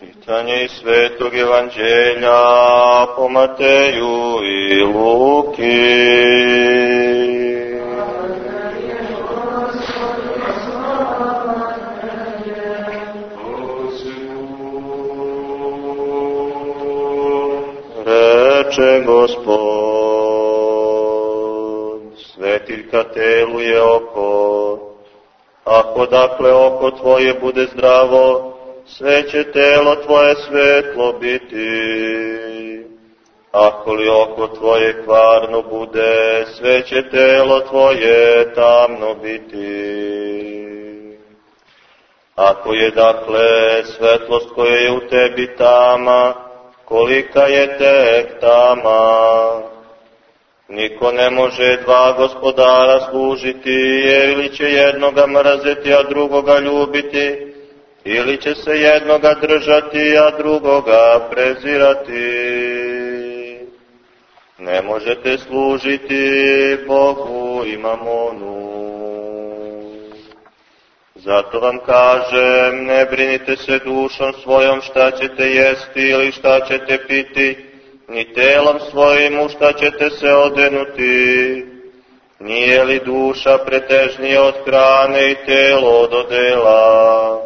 Čitanje iz Svetog Evanđelja po Mateju i Luki. Reče Gospod, svetiljka telu je oko, ako dakle oko tvoje bude zdravo, sve će telo tvoje svetlo biti. Ako li oko tvoje kvarno bude, sve će telo tvoje tamno biti. Ako je dakle svetlost koja je u tebi tama, kolika je tek tama? Niko ne može dva gospodara služiti, jer ili će jednoga mrazeti, a drugoga ljubiti, ili će se jednoga držati, a drugoga prezirati. Ne možete služiti Bogu i mamonu. Zato vam kažem, ne brinite se dušom svojom šta ćete jesti ili šta ćete piti, ni telom svojim u šta ćete se odenuti. Nije li duša pretežnija od hrane i telo od odela?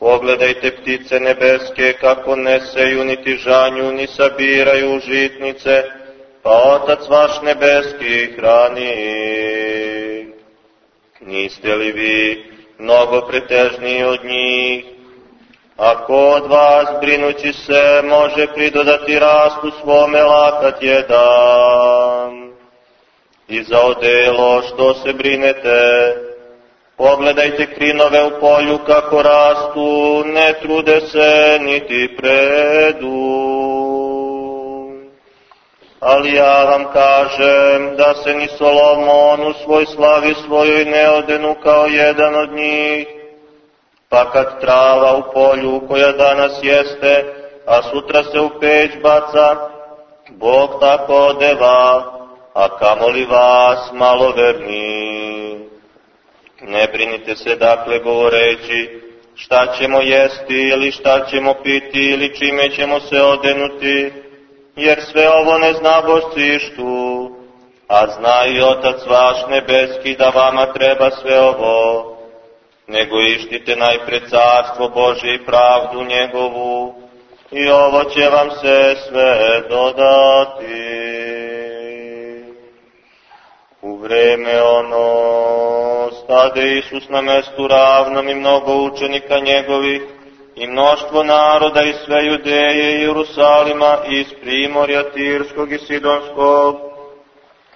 Pogledajte ptice nebeske kako ne seju, niti žanju, ni sabiraju žitnice, pa Otac vaš nebeski hrani. Niste li vi mnogo pretežniji od njih? Ako od vas, brinući se, može pridodati rastu svome lakat jedan. I za odelo što se brinete, Pogledajte krinove u polju kako rastu, ne trude se niti predu. Ali ja vam kažem da se ni Solomon u svoj slavi svojoj ne odenu kao jedan od njih. Pa kad trava u polju koja danas jeste, a sutra se u peć baca, Bog tako odeva, a kamoli vas maloverni. Ne brinite se dakle govoreći šta ćemo jesti ili šta ćemo piti ili čime ćemo se odenuti, jer sve ovo ne zna bošcištu, a zna i Otac vaš nebeski da vama treba sve ovo, nego ištite najpred carstvo Bože i pravdu njegovu, i ovo će vam se sve dodati. U vreme ono stade Isus na mestu ravnom i mnogo učenika njegovih i mnoštvo naroda iz sve Judeje i Jerusalima i iz Primorja Tirskog i Sidonskog,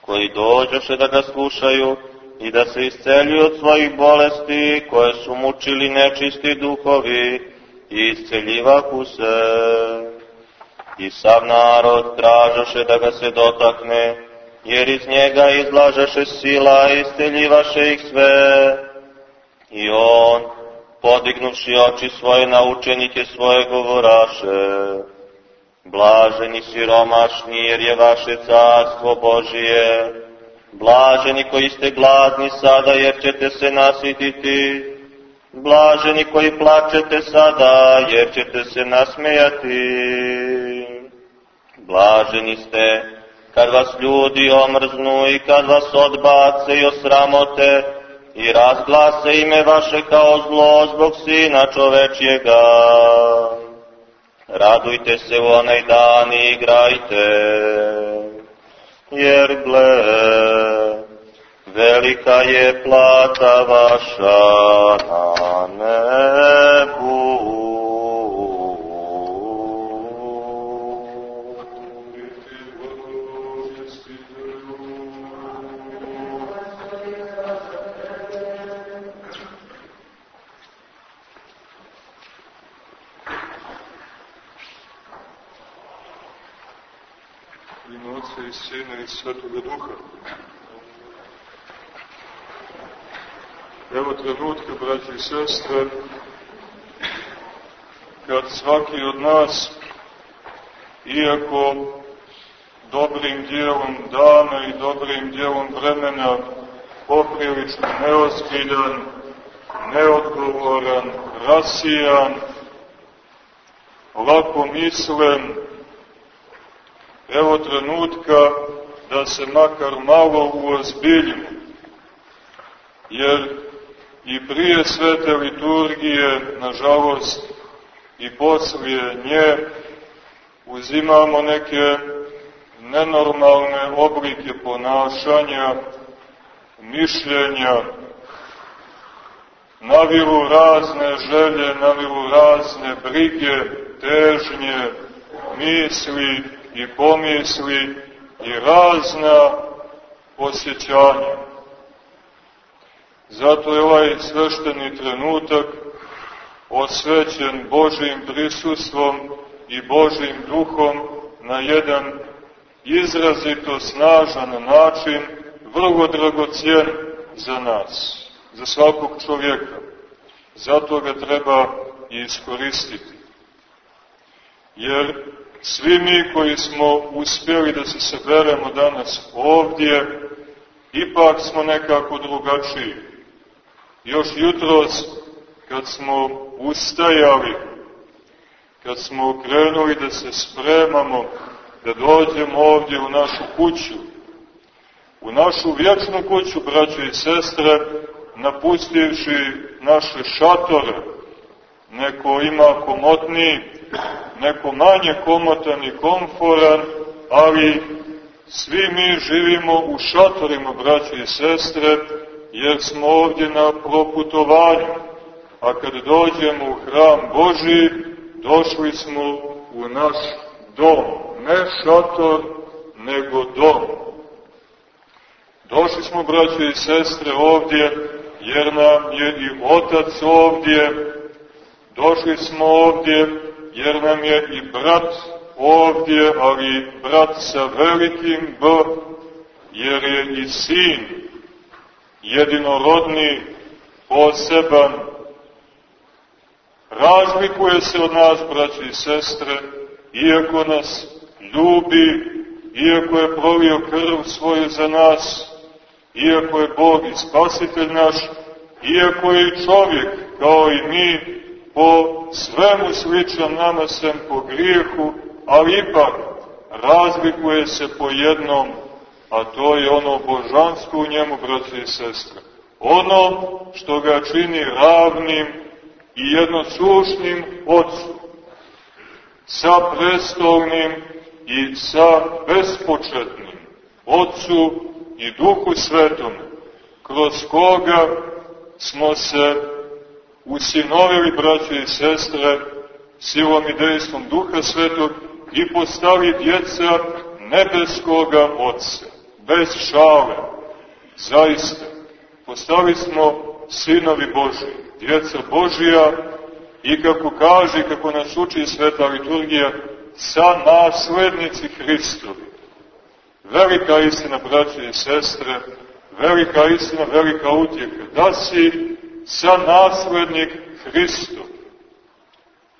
koji dođoše da ga slušaju i da se isceljuju od svojih bolesti koje su mučili nečisti duhovi i isceljivaku se. I sav narod tražoše da ga se dotakne, jer iz njega izlažeše sila i isteljivaše ih sve. I on, podignuši oči svoje na učenike svoje govoraše, blaženi siromašni jer je vaše carstvo Božije, blaženi koji ste gladni sada jer ćete se nasititi, blaženi koji plačete sada jer ćete se nasmejati, blaženi ste kad vas ljudi omrznu i kad vas odbace i osramote i razglase ime vaše kao zlo zbog sina čovečjega. Radujte se u onaj dan i igrajte, jer gle, velika je plata vaša na nebu. Otca i Sina i Svetoga Duha. Evo trenutka, braći i sestre, kad svaki od nas, iako dobrim dijelom dana i dobrim dijelom vremena, poprilično neozbiljan, neodgovoran, rasijan, lakomislen, evo trenutka da se makar malo uozbiljimo. Jer i prije svete liturgije, nažalost, i poslije nje, uzimamo neke nenormalne oblike ponašanja, mišljenja, naviru razne želje, naviru razne brige, težnje, misli i pomisli i razna osjećanja. Zato je ovaj svešteni trenutak osvećen Božim prisustvom i Božim duhom na jedan izrazito snažan način, vrlo dragocijen za nas, za svakog čovjeka. Zato ga treba i iskoristiti. Jer svi mi koji smo uspjeli da se saberemo danas ovdje, ipak smo nekako drugačiji. Još jutros, kad smo ustajali, kad smo krenuli da se spremamo, da dođemo ovdje u našu kuću, u našu vječnu kuću, braće i sestre, napustivši naše šatore, neko ima komotniji, neko manje komotan i komforan, ali svi mi živimo u šatorima, braće i sestre, jer smo ovdje na proputovanju, a kad dođemo u hram Boži, došli smo u naš dom, ne šator, nego dom. Došli smo, braće i sestre, ovdje, jer nam je i Otac ovdje, došli smo ovdje, jer nam je i brat ovdje, ali brat sa velikim B, jer je i sin, jedinorodni, poseban, razlikuje se od nas, braći i sestre, iako nas ljubi, iako je prolio krv svoju za nas, iako je Bog i spasitelj naš, iako je i čovjek, kao i mi, po svemu sličan nama sem po grijehu, ali ipak razlikuje se po jednom, a to je ono božansko u njemu, braći i sestre. Ono što ga čini ravnim i jednosušnim Otcu, sa prestolnim i sa bespočetnim Otcu i Duhu Svetom, kroz koga smo se usinovili, braće i sestre, silom i dejstvom Duha Svetog i postali djeca nebeskoga Otca, bez šale, zaista. Postali smo sinovi Boži, djeca Božija i kako kaže, kako nas uči sveta liturgija, sa naslednici Hristovi. Velika istina, braće i sestre, velika istina, velika utjeka, da si sa naslednik Hristov.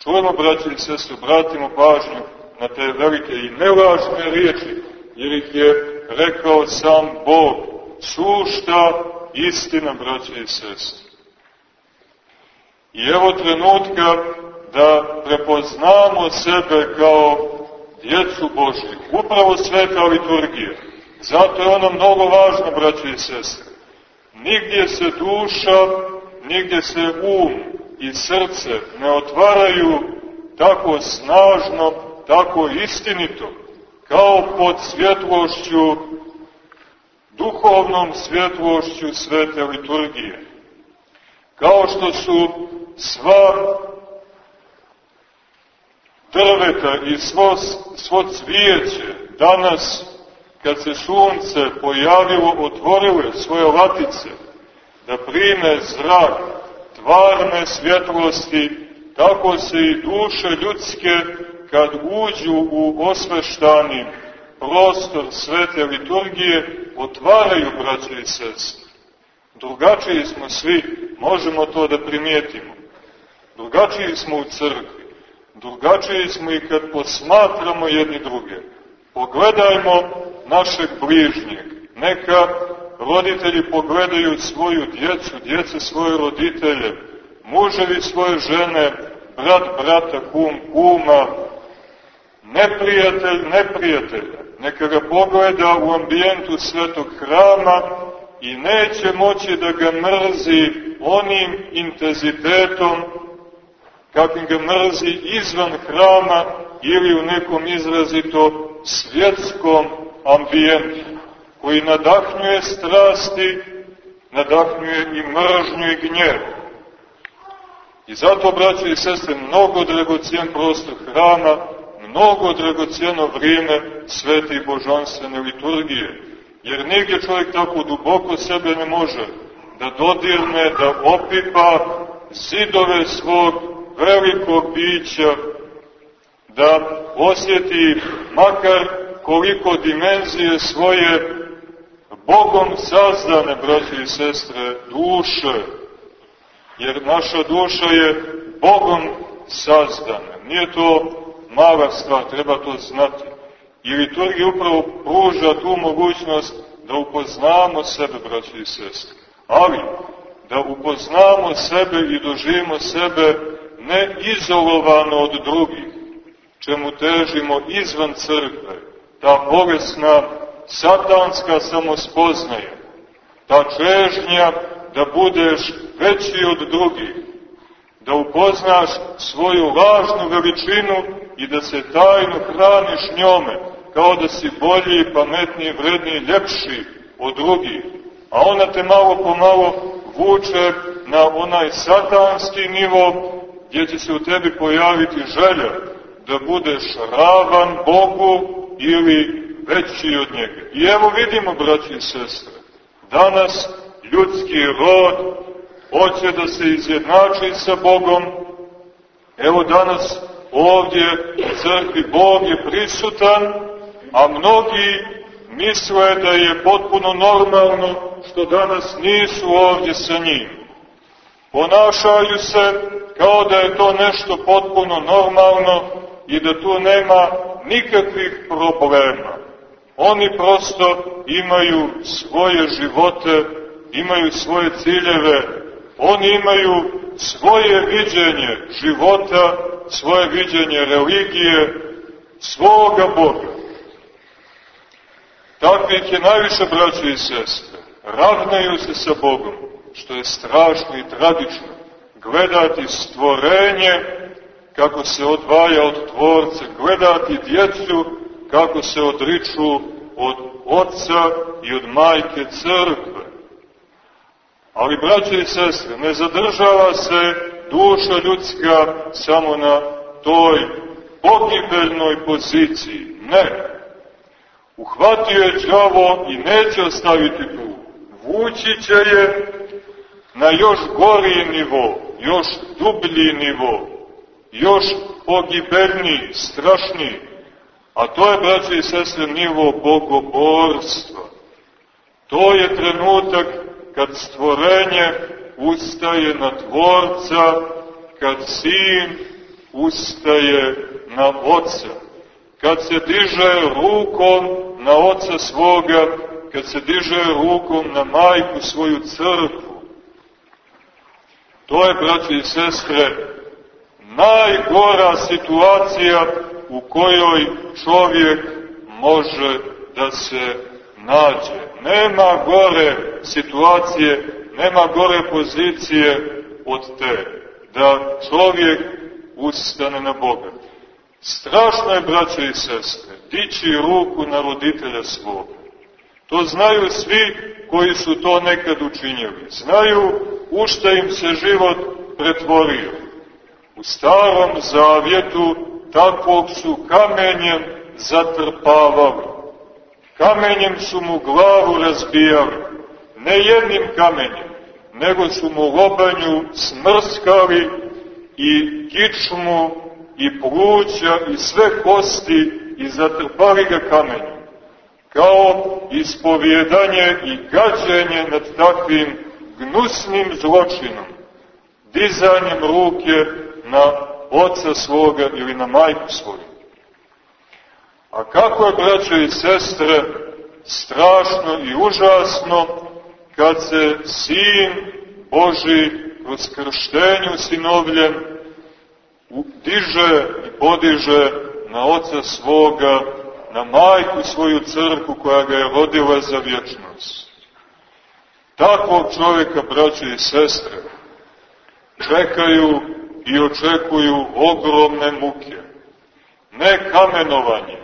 Čujemo, braće i sestre, obratimo pažnju na te velike i nevažne riječi, jer ih je rekao sam Bog. Sušta istina, braće i sestre. I evo trenutka da prepoznamo sebe kao djecu Božju. Upravo sveta liturgija. Zato je ona mnogo važna, braće i sestre. Nigdje se duša, nigdje se um i srce ne otvaraju tako snažno, tako istinito, kao pod svjetlošću, duhovnom svjetlošću svete liturgije. Kao što su sva drveta i svo, svo cvijeće danas kad se sunce pojavilo, otvorile svoje latice da prime zrak tvarne svjetlosti, tako se i duše ljudske kad uđu u osveštani prostor svete liturgije, otvaraju, braće i sestre. Drugačiji smo svi, možemo to da primijetimo. Drugačiji smo u crkvi. Drugačiji smo i kad posmatramo jedni druge. Pogledajmo našeg bližnjeg. Neka roditelji pogledaju svoju djecu, djece svoje roditelje, muževi svoje žene, brat brata, kum kuma, neprijatelj neprijatelja. Neka ga pogleda u ambijentu svetog hrama i neće moći da ga mrzi onim intenzitetom kakvim ga mrzi izvan hrama ili u nekom izrazito svjetskom ambijentu, koji nadahnjuje strasti, nadahnjuje i mržnju i gnjev. I zato, braće i sestre, mnogo dragocijen prostor hrama, mnogo dragocijeno vrijeme svete i božanstvene liturgije, jer nigdje čovjek tako duboko sebe ne može da dodirne, da opipa zidove svog velikog bića, da osjeti makar koliko dimenzije svoje Bogom sazdane, braće i sestre, duše, jer naša duša je Bogom sazdana. Nije to mala stvar, treba to znati. I liturgija upravo pruža tu mogućnost da upoznamo sebe, braće i sestre. Ali, da upoznamo sebe i doživimo sebe ne izolovano od drugih, čemu težimo izvan crkve, ta bolesna satanska samospoznaja, ta čežnja da budeš veći od drugih, da upoznaš svoju lažnu veličinu i da se tajno hraniš njome, kao da si bolji, pametniji, vredniji, ljepši od drugih. A ona te malo po malo vuče na onaj satanski nivo gdje će se u tebi pojaviti želja da budeš ravan Bogu ili veći od njega. I evo vidimo, braći i sestre, danas ljudski rod hoće da se izjednači sa Bogom. Evo danas ovdje u crkvi Bog je prisutan, a mnogi misle da je potpuno normalno što danas nisu ovdje sa njim. Ponašaju se kao da je to nešto potpuno normalno i da tu nema nikakvih problema. Oni prosto imaju svoje živote, imaju svoje ciljeve, oni imaju svoje viđenje života, svoje viđenje religije, svoga Boga. Takvih je najviše braća i sestre. Ravnaju se sa Bogom, što je strašno i tragično. Gledati stvorenje kako se odvaja od tvorca, gledati djecu kako se odriču od oca i od majke crkve. Ali, braće i sestre, ne zadržava se duša ljudska samo na toj pogibeljnoj poziciji. Ne. Uhvatio je džavo i neće ostaviti tu. Vući će je na još gori nivo, još dublji nivo, još pogibeljniji, strašniji. A to je, braće i sestre, nivo bogoborstva. To je trenutak kad stvorenje ustaje na tvorca, kad sin ustaje na oca, kad se diže rukom na oca svoga, kad se diže rukom na majku svoju crkvu. To je, braće i sestre, najgora situacija u kojoj čovjek može da se nađe. Nema gore situacije, nema gore pozicije od te, da čovjek ustane na Boga. Strašno je, braće i sestre, dići ruku na roditelja svoga. To znaju svi koji su to nekad učinjeli. Znaju u šta im se život pretvorio. U starom zavjetu takvog su kamenjem zatrpavali. Kamenjem su mu glavu razbijali. Ne jednim kamenjem, nego su mu lobanju smrskali i kičmu i pluća i sve kosti i zatrpali ga kamenjem. Kao ispovjedanje i gađenje nad takvim gnusnim zločinom, dizanjem ruke na oca svoga ili na majku svoju. A kako je, braćo i sestre, strašno i užasno kad se sin Boži kroz krštenju sinovljen diže i podiže na oca svoga, na majku svoju crku koja ga je rodila za vječnost. Takvog čovjeka, braće i sestre, čekaju i očekuju ogromne muke. Ne kamenovanje,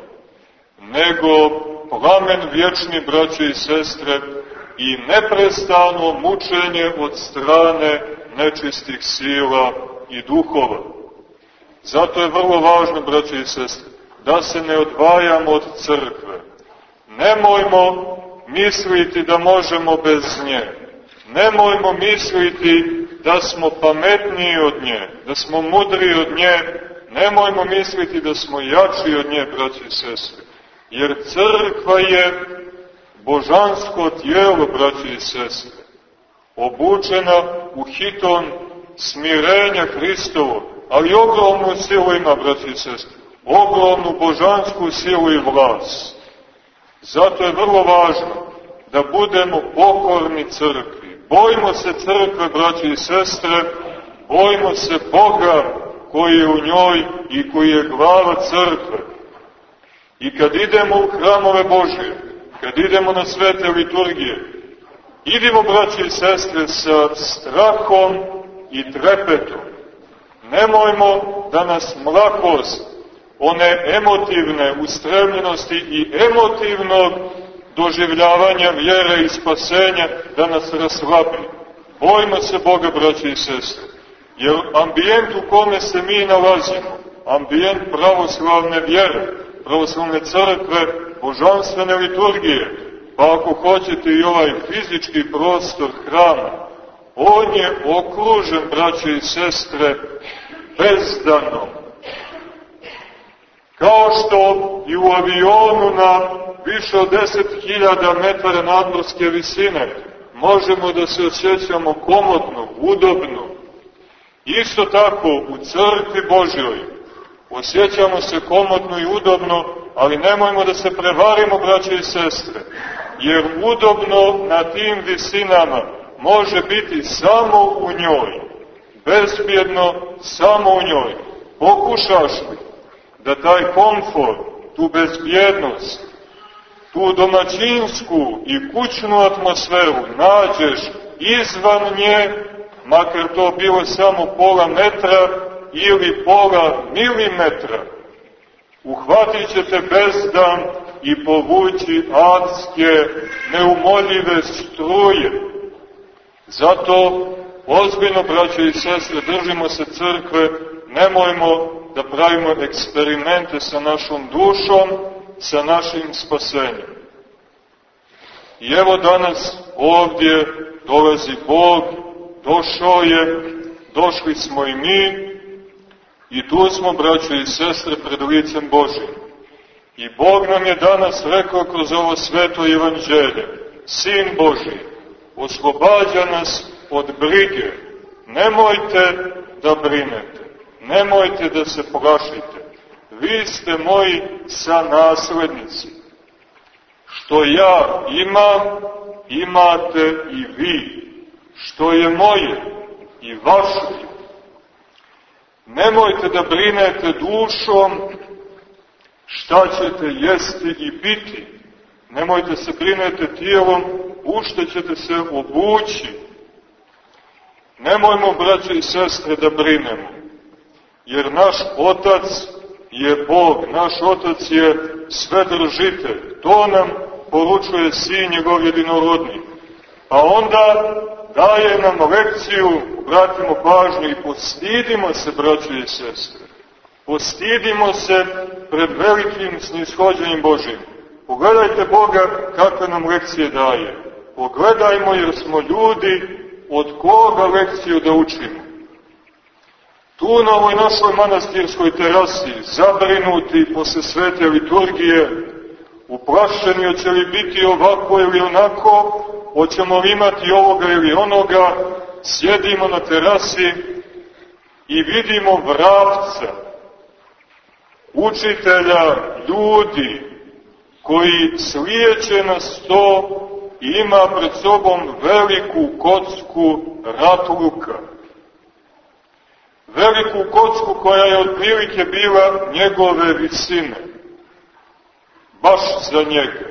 nego plamen vječni, braće i sestre, i neprestano mučenje od strane nečistih sila i duhova. Zato je vrlo važno, braće i sestre, da se ne odvajamo od crkve. Nemojmo misliti da možemo bez nje. Nemojmo misliti da smo pametniji od nje, da smo mudri od nje. Nemojmo misliti da smo jači od nje, braće i sestre. Jer crkva je božansko tijelo, braće i sestre, obučena u hiton smirenja Hristovo, ali ogromnu silu ima, braće i sestre, ogromnu božansku silu i vlast. Zato je vrlo važno da budemo pokorni crkvi. Bojimo se crkve, braće i sestre, bojimo se Boga koji je u njoj i koji je glava crkve. I kad idemo u hramove Božije, kad idemo na svete liturgije, idimo, braći i sestre, sa strahom i trepetom. Nemojmo da nas mlakost, one emotivne ustremljenosti i emotivnog doživljavanja vjere i spasenja da nas raslabi. Bojimo se Boga, braći i sestre, jer ambijent u kome se mi nalazimo, ambijent pravoslavne vjere, pravoslavne crkve, božanstvene liturgije, pa ako hoćete i ovaj fizički prostor hrama, on je okružen, braće i sestre, bezdanom. Kao što i u avionu na više od 10.000 metara nadmorske visine možemo da se osjećamo komodno, udobno. Isto tako u crkvi Božjoj osjećamo se komodno i udobno ali nemojmo da se prevarimo, braće i sestre, jer udobno na tim visinama može biti samo u njoj, bezbjedno samo u njoj. Pokušaš li da taj komfort, tu bezbjednost, tu domaćinsku i kućnu atmosferu nađeš izvan nje, makar to bilo samo pola metra ili pola milimetra, uhvatit ćete bezdan i povući adske, neumoljive struje. Zato, ozbiljno, braće i sestre, držimo se crkve, nemojmo da pravimo eksperimente sa našom dušom, sa našim spasenjem. I evo danas ovdje dolazi Bog, došao je, došli smo i mi, I tu smo, braćo i sestre, pred licem Božim. I Bog nam je danas rekao kroz ovo sveto evanđelje, Sin Boži, oslobađa nas od brige. Nemojte da brinete, nemojte da se plašite. Vi ste moji sanaslednici. Što ja imam, imate i vi. Što je moje i vaše Nemojte da brinete dušom šta ćete jesti i piti. Nemojte se brinete tijelom u što ćete se obući. Nemojmo, braće i sestre, da brinemo. Jer naš Otac je Bog, naš Otac je svedržitelj. To nam poručuje Sin njegov jedinorodni. A onda daje nam lekciju, obratimo pažnju i postidimo se, braće i sestre. Postidimo se pred velikim snishođenjem Božim. Pogledajte Boga kakve nam lekcije daje. Pogledajmo jer smo ljudi od koga lekciju da učimo. Tu na ovoj našoj manastirskoj terasi, zabrinuti posle svete liturgije, uplašeni hoće li biti ovako ili onako, hoćemo li imati ovoga ili onoga, sjedimo na terasi i vidimo vravca, učitelja, ljudi, koji slijeće na sto i ima pred sobom veliku kocku ratluka. Veliku kocku koja je otprilike bila njegove visine, baš za njega.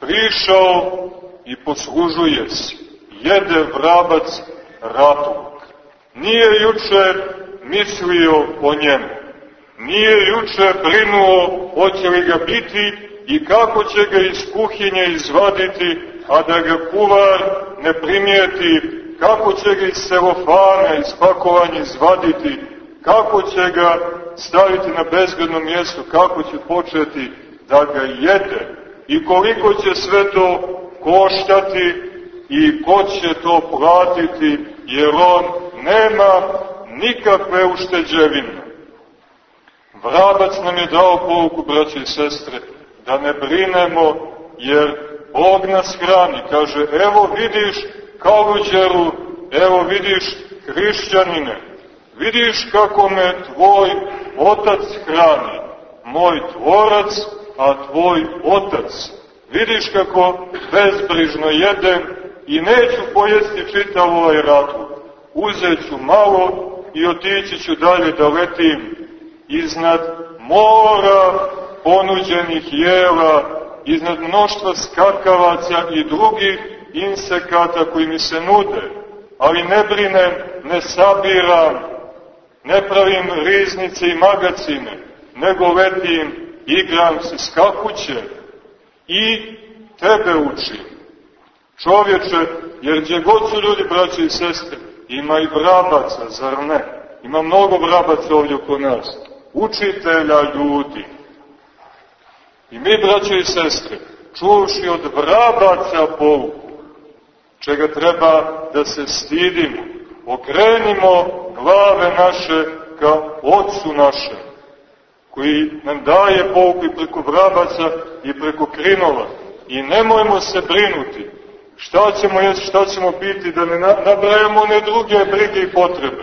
Prišao i poslužuje se, jede vrabac ratovog. Nije juče mislio o njemu, nije juče brinuo hoće li ga biti i kako će ga iz kuhinje izvaditi, a da ga kuvar ne primijeti, kako će ga iz celofana, iz pakovanja izvaditi, kako će ga staviti na bezgledno mjesto, kako će početi da ga jede? I koliko će sve to koštati? I ko će to platiti, jer on nema nikakve ušteđevine. Vrabac nam je dao poruku, braće i sestre, da ne brinemo, jer Bog nas hrani. Kaže, evo vidiš kaluđeru, evo vidiš hrišćanine, vidiš kako me tvoj otac hrani, moj tvorac, a tvoj otac. Vidiš kako bezbrižno jedem i neću pojesti čitav ovaj ratu. Uzet ću malo i otići ću dalje da letim iznad mora ponuđenih jela, iznad mnoštva skakavaca i drugih insekata koji mi se nude, ali ne brinem, ne sabiram, ne pravim riznice i magacine, nego letim, igram se skakuće i tebe učim. Čovječe, jer gdje god su ljudi, braći i sestre, ima i vrabaca, zar ne? Ima mnogo vrabaca ovdje oko nas. Učitelja ljudi. I mi, braće i sestre, čuvši od vrabaca pouku, čega treba da se stidimo, okrenimo glave naše ka Otcu našem, koji nam daje pouku i preko vrabaca i preko krinova. I nemojmo se brinuti šta ćemo jesti, šta ćemo piti, da ne nabrajamo one druge brige i potrebe,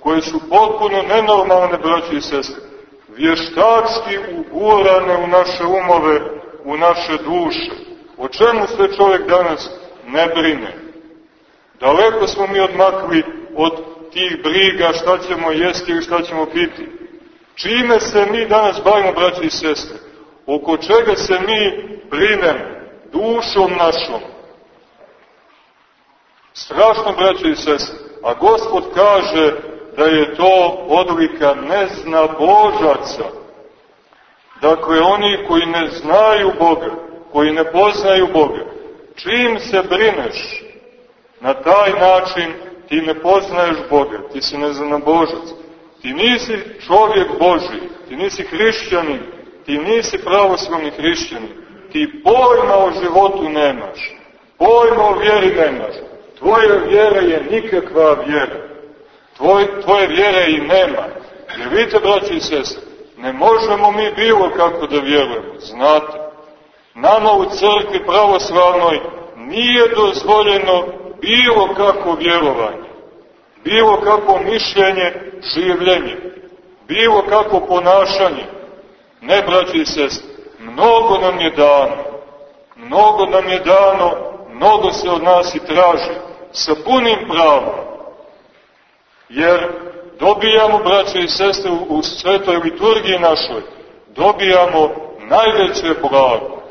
koje su potpuno nenormalne, braći i sestre, vještački ugurane u naše umove, u naše duše. O čemu se čovjek danas ne brine? Daleko smo mi odmakli od tih briga šta ćemo jesti ili šta ćemo piti. Čime se mi danas bavimo, braći i sestre? Oko čega se mi brinemo? Dušom našom. Strašno, braći i sestre. A Gospod kaže da je to odlika nezna Božaca. Dakle, oni koji ne znaju Boga, koji ne poznaju Boga, čim se brineš na taj način, ti ne poznaješ Boga, ti si nezna Božac. Ti nisi čovjek Boži, ti nisi hrišćanin, ti nisi pravoslavni hrišćanin, ti pojma o životu nemaš, pojma o vjeri nemaš, tvoja vjera je nikakva vjera tvoj, tvoje vjere i nema. Jer vidite, braći i sestre, ne možemo mi bilo kako da vjerujemo, znate. Nama u crkvi pravoslavnoj nije dozvoljeno bilo kako vjerovanje, bilo kako mišljenje, življenje, bilo kako ponašanje. Ne, braći i sestre, mnogo nam je dano, mnogo nam je dano, mnogo se od nas i traži, sa punim pravom jer dobijamo, braće i sestre, u svetoj liturgiji našoj, dobijamo najveće blago.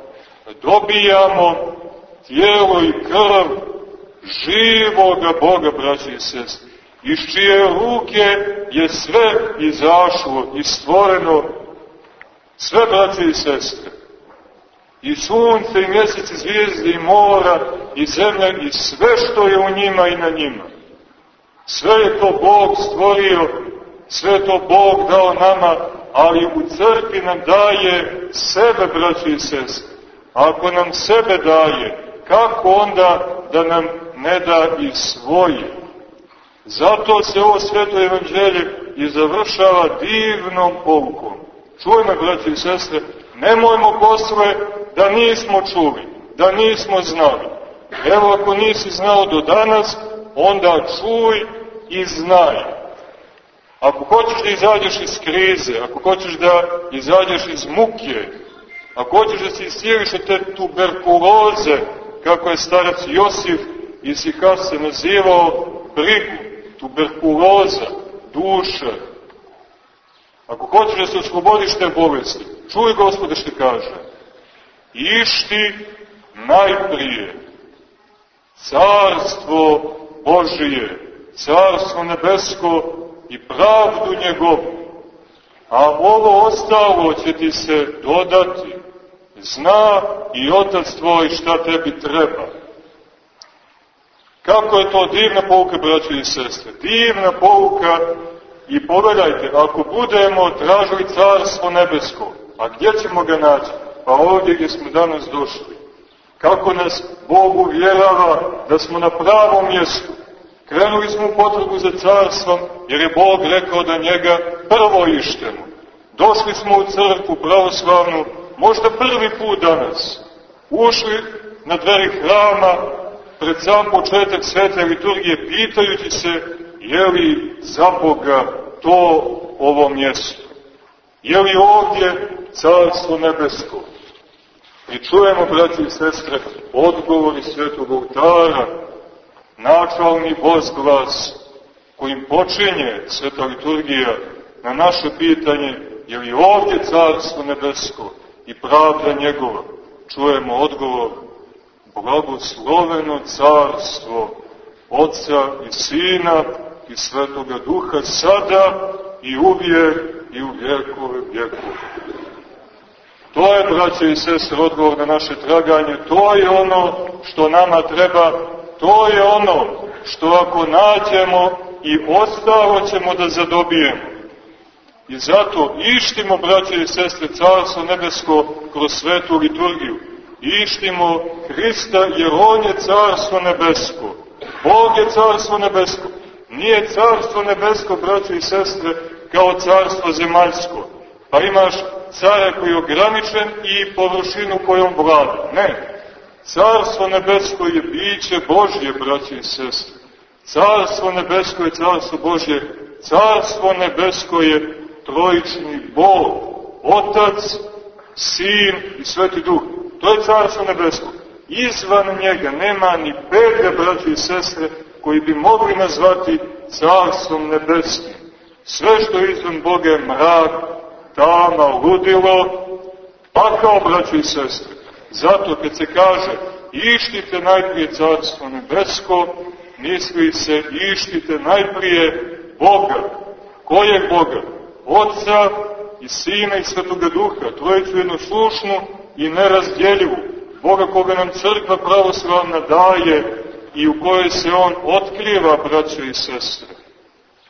Dobijamo tijelo i krv živoga Boga, braće i sestre, iz čije ruke je sve izašlo i stvoreno, sve, braće i sestre, i sunce, i mjesec, i zvijezde, i mora, i zemlja, i sve što je u njima i na njima. Sve je to Bog stvorio, sve to Bog dao nama, ali u crkvi nam daje sebe, braći i sestre. Ako nam sebe daje, kako onda da nam ne da i svoje? Zato se ovo sveto evanđelje i završava divnom poukom. Čujme, braći i sestre, nemojmo posle da nismo čuli, da nismo znali. Evo, ako nisi znao do danas, onda čuj i znaj. Ako hoćeš da izađeš iz krize, ako hoćeš da izađeš iz muke, ako hoćeš da se iscijeliš od te tuberkuloze, kako je starac Josif iz Sihar se nazivao brigu, tuberkuloza, duše. Ako hoćeš da se oslobodiš te bolesti, čuj gospode što kaže. Išti najprije carstvo Božije, carstvo nebesko i pravdu njegovu. A ovo ostalo će ti se dodati. Zna i otac tvoj šta tebi treba. Kako je to divna pouka, braći i sestre? Divna pouka i pogledajte, ako budemo tražili carstvo nebesko, a gdje ćemo ga naći? Pa ovdje gdje smo danas došli. Kako nas Bog uvjerava da smo na pravom mjestu. Krenuli smo u potrebu za carstvom, jer je Bog rekao da njega prvo ištemo. Došli smo u crkvu pravoslavnu, možda prvi put danas. Ušli na dveri hrama, pred sam početak svete liturgije, pitajući se je li za Boga to ovo mjesto. Je li ovdje carstvo nebesko? I čujemo, braći i sestre, odgovori svetog oltara, načalni glas kojim počinje sveta liturgija na naše pitanje je li ovdje carstvo nebesko i pravda njegova. Čujemo odgovor blagosloveno carstvo Otca i Sina i Svetoga Duha sada i uvijek i u vjekove vjekove. To je, braće i sestre, odgovor na naše traganje. To je ono što nama treba. To je ono što ako nađemo i ostalo ćemo da zadobijemo. I zato ištimo, braće i sestre, Carstvo nebesko kroz svetu liturgiju. Ištimo Hrista jer On je Carstvo nebesko. Bog je Carstvo nebesko. Nije Carstvo nebesko, braće i sestre, kao Carstvo zemaljsko. Pa imaš cara koji je ograničen i površinu kojom vlada. Ne. Carstvo nebesko je biće Božje, braće i sestre. Carstvo nebesko je carstvo Božje. Carstvo nebesko je trojični Bog, Otac, Sin i Sveti Duh. To je carstvo nebesko. Izvan njega nema ni pedre, braći i sestre, koji bi mogli nazvati carstvom nebeskim. Sve što je izvan Boga je mrak, tama, ludilo, pa kao braći i sestre. Zato kad se kaže ištite najprije carstvo nebesko, misli se ištite najprije Boga. Kojeg Boga? Otca i Sina i Svetoga Duha, trojicu jednoslušnu i nerazdjeljivu, Boga koga nam crkva pravoslavna daje i u kojoj se On otkriva, braćo i sestre.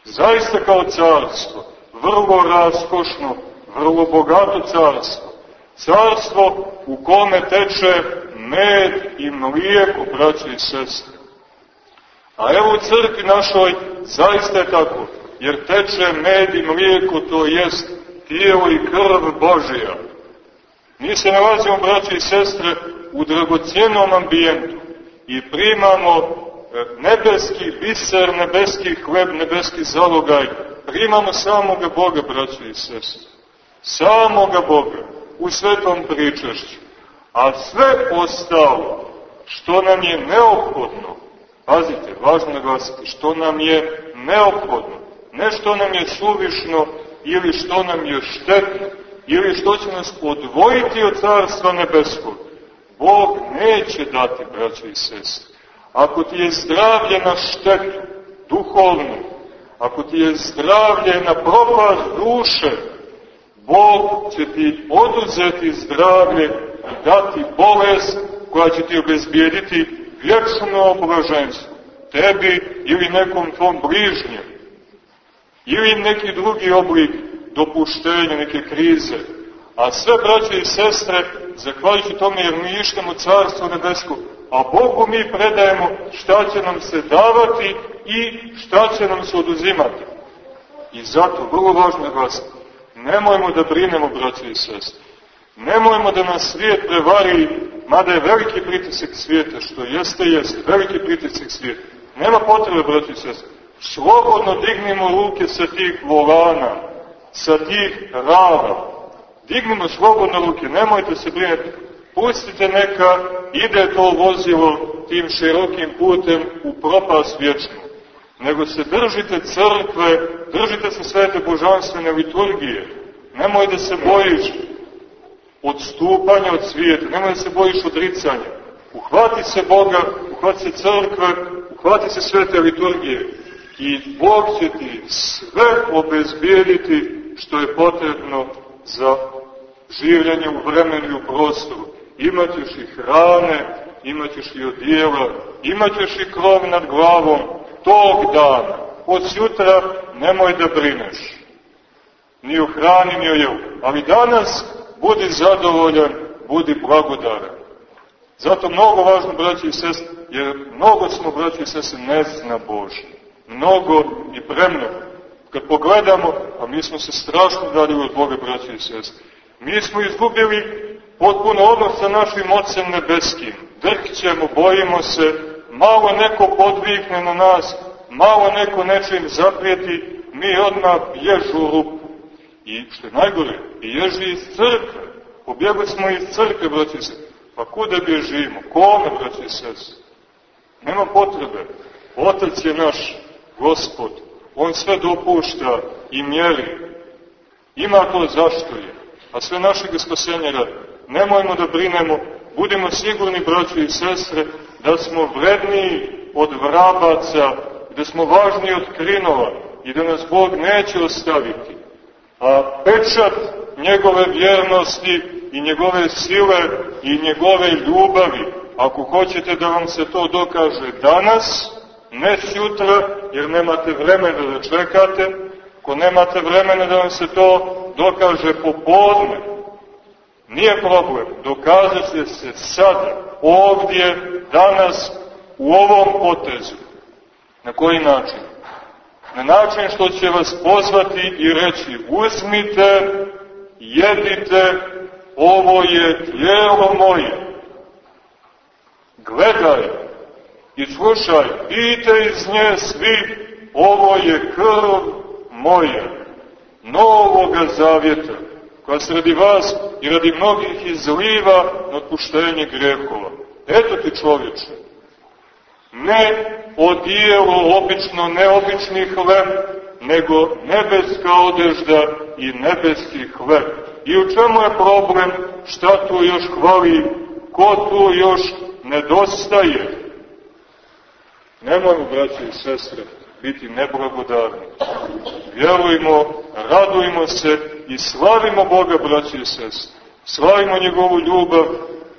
Zaista kao carstvo, vrlo raskošno, vrlo bogato carstvo. Carstvo u kome teče med i mlijeko, braćo i sestre. A evo u crkvi našoj zaista je tako jer teče med i mlijeko, to jest tijelo i krv Božija. Mi se nalazimo, braći i sestre, u dragocijenom ambijentu i primamo e, nebeski biser, nebeski hleb, nebeski zalogaj. Primamo samoga Boga, braći i sestre. Samoga Boga u svetom pričašću. A sve ostalo što nam je neophodno, pazite, važno naglasiti, što nam je neophodno, ne što nam je suvišno ili što nam je štetno, ili što će nas odvojiti od Carstva Nebeskog. Bog neće dati, braćo i sestre. Ako ti je zdravlje na štetu, duhovnu, ako ti je zdravlje na propast duše, Bog će ti oduzeti zdravlje i dati bolest koja će ti obezbijediti vječno blaženstvo, tebi ili nekom tvom bližnjem ili neki drugi oblik dopuštenja, neke krize. A sve braće i sestre, zahvaljujući tome jer mi ištemo carstvo nebesko, a Bogu mi predajemo šta će nam se davati i šta će nam se oduzimati. I zato, vrlo važno je vas, nemojmo da brinemo, braće i sestre. Nemojmo da nas svijet prevari, mada je veliki pritisak svijeta, što jeste, jeste, veliki pritisak svijeta. Nema potrebe, braće i sestre slobodno dignimo ruke sa tih volana, sa tih rava. Dignimo slobodno ruke, nemojte se brinuti. Pustite neka ide to vozilo tim širokim putem u propast vječnu. nego se držite crkve, držite se svete božanstvene liturgije. Nemoj da se bojiš odstupanja od svijeta, nemoj da se bojiš odricanja. Uhvati se Boga, uhvati se crkve, uhvati se svete liturgije i Bog će ti sve obezbijediti što je potrebno za življenje u vremenu i u prostoru. Imaćeš i hrane, imaćeš i odijela, imaćeš i krov nad glavom tog dana. Od sutra nemoj da brineš. Ni o hrani, ni o jelu. Ali danas budi zadovoljan, budi blagodaran. Zato mnogo važno, braći i sest, jer mnogo smo, braći i sest, ne zna Bože. Mnogo i premnogo. Kad pogledamo, a mi smo se strašno dali od Boga, braći i sest, mi smo izgubili potpuno odnos sa našim Otcem Nebeskim. Drkćemo, bojimo se, malo neko podvikne na nas, malo neko nečim zaprijeti, mi odmah bježu u rupu. I što je najgore, bježi iz crkve. Pobjegli smo iz crkve, braći i sest. Pa kuda bježimo? Kome, braći i sest? Nema potrebe. Otac je naš gospod. On sve dopušta i mjeri. Ima to zašto je. A sve našeg spasenja radi. Nemojmo da brinemo, budimo sigurni, braći i sestre, da smo vredniji od vrabaca, da smo važniji od krinova i da nas Bog neće ostaviti. A pečat njegove vjernosti i njegove sile i njegove ljubavi, ako hoćete da vam se to dokaže danas, ne sutra, jer nemate vremena da čekate, ako nemate vremena da vam se to dokaže popodne, nije problem, dokazat će se sad, ovdje, danas, u ovom potezu. Na koji način? Na način što će vas pozvati i reći, uzmite, jedite, ovo je tijelo moje. Gledaj i slušaj, pijte iz nje svi, ovo je krv moja, novoga zavjeta, koja se radi vas i radi mnogih izliva na otpuštenje grehova. Eto ti čovječe, ne odijelo obično neobični hleb, nego nebeska odežda i nebeski hleb. I u čemu je problem? Šta tu još hvali? Ko tu još nedostaje? Nemojmo, braći i sestre, biti neblagodarni. Vjerujmo, radujmo se i slavimo Boga, braći i sestre. Slavimo njegovu ljubav,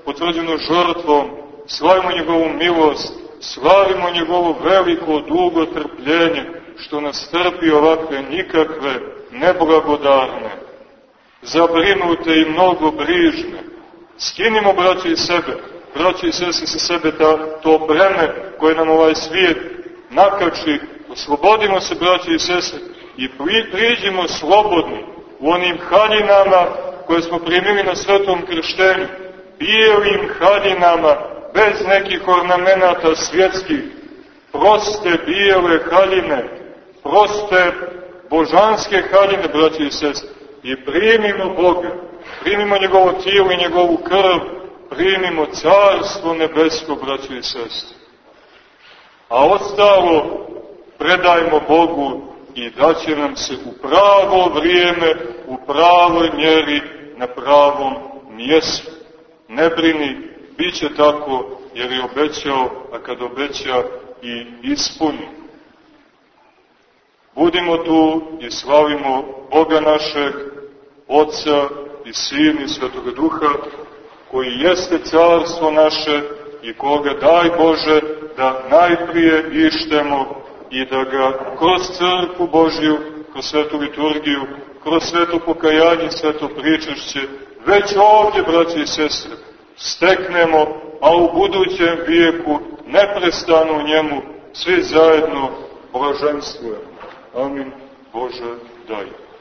potvrđenu žrtvom, slavimo njegovu milost, slavimo njegovo veliko, dugo trpljenje, što nas trpi ovakve nikakve neblagodarne, zabrinute i mnogo brižne. Skinimo, braći i sebe, braći i sese sa sebe ta, to breme koje nam ovaj svijet nakači, oslobodimo se, braći i sese, i pri, priđimo slobodni u onim haljinama koje smo primili na svetom krštenju, bijelim haljinama, bez nekih ornamenata svjetskih, proste bijele haljine, proste božanske haljine, braći i sest, i primimo Boga, primimo njegovo tijelo i njegovu krv, primimo carstvo nebesko, braći i sest. A ostalo predajmo Bogu i daće nam se u pravo vrijeme, u pravoj mjeri, na pravom mjestu. Ne brini, bit će tako, jer je obećao, a kad obeća i ispuni. Budimo tu i slavimo Boga našeg, Otca i Sin i Svetoga Duha, koji jeste carstvo naše i koga daj Bože da najprije ištemo i da ga kroz crkvu Božju, kroz svetu liturgiju, kroz sveto pokajanje, sveto pričašće, već ovdje, braći i sestre, steknemo, a u budućem vijeku neprestano njemu svi zajedno blaženstvujemo. Amin. Bože, daj.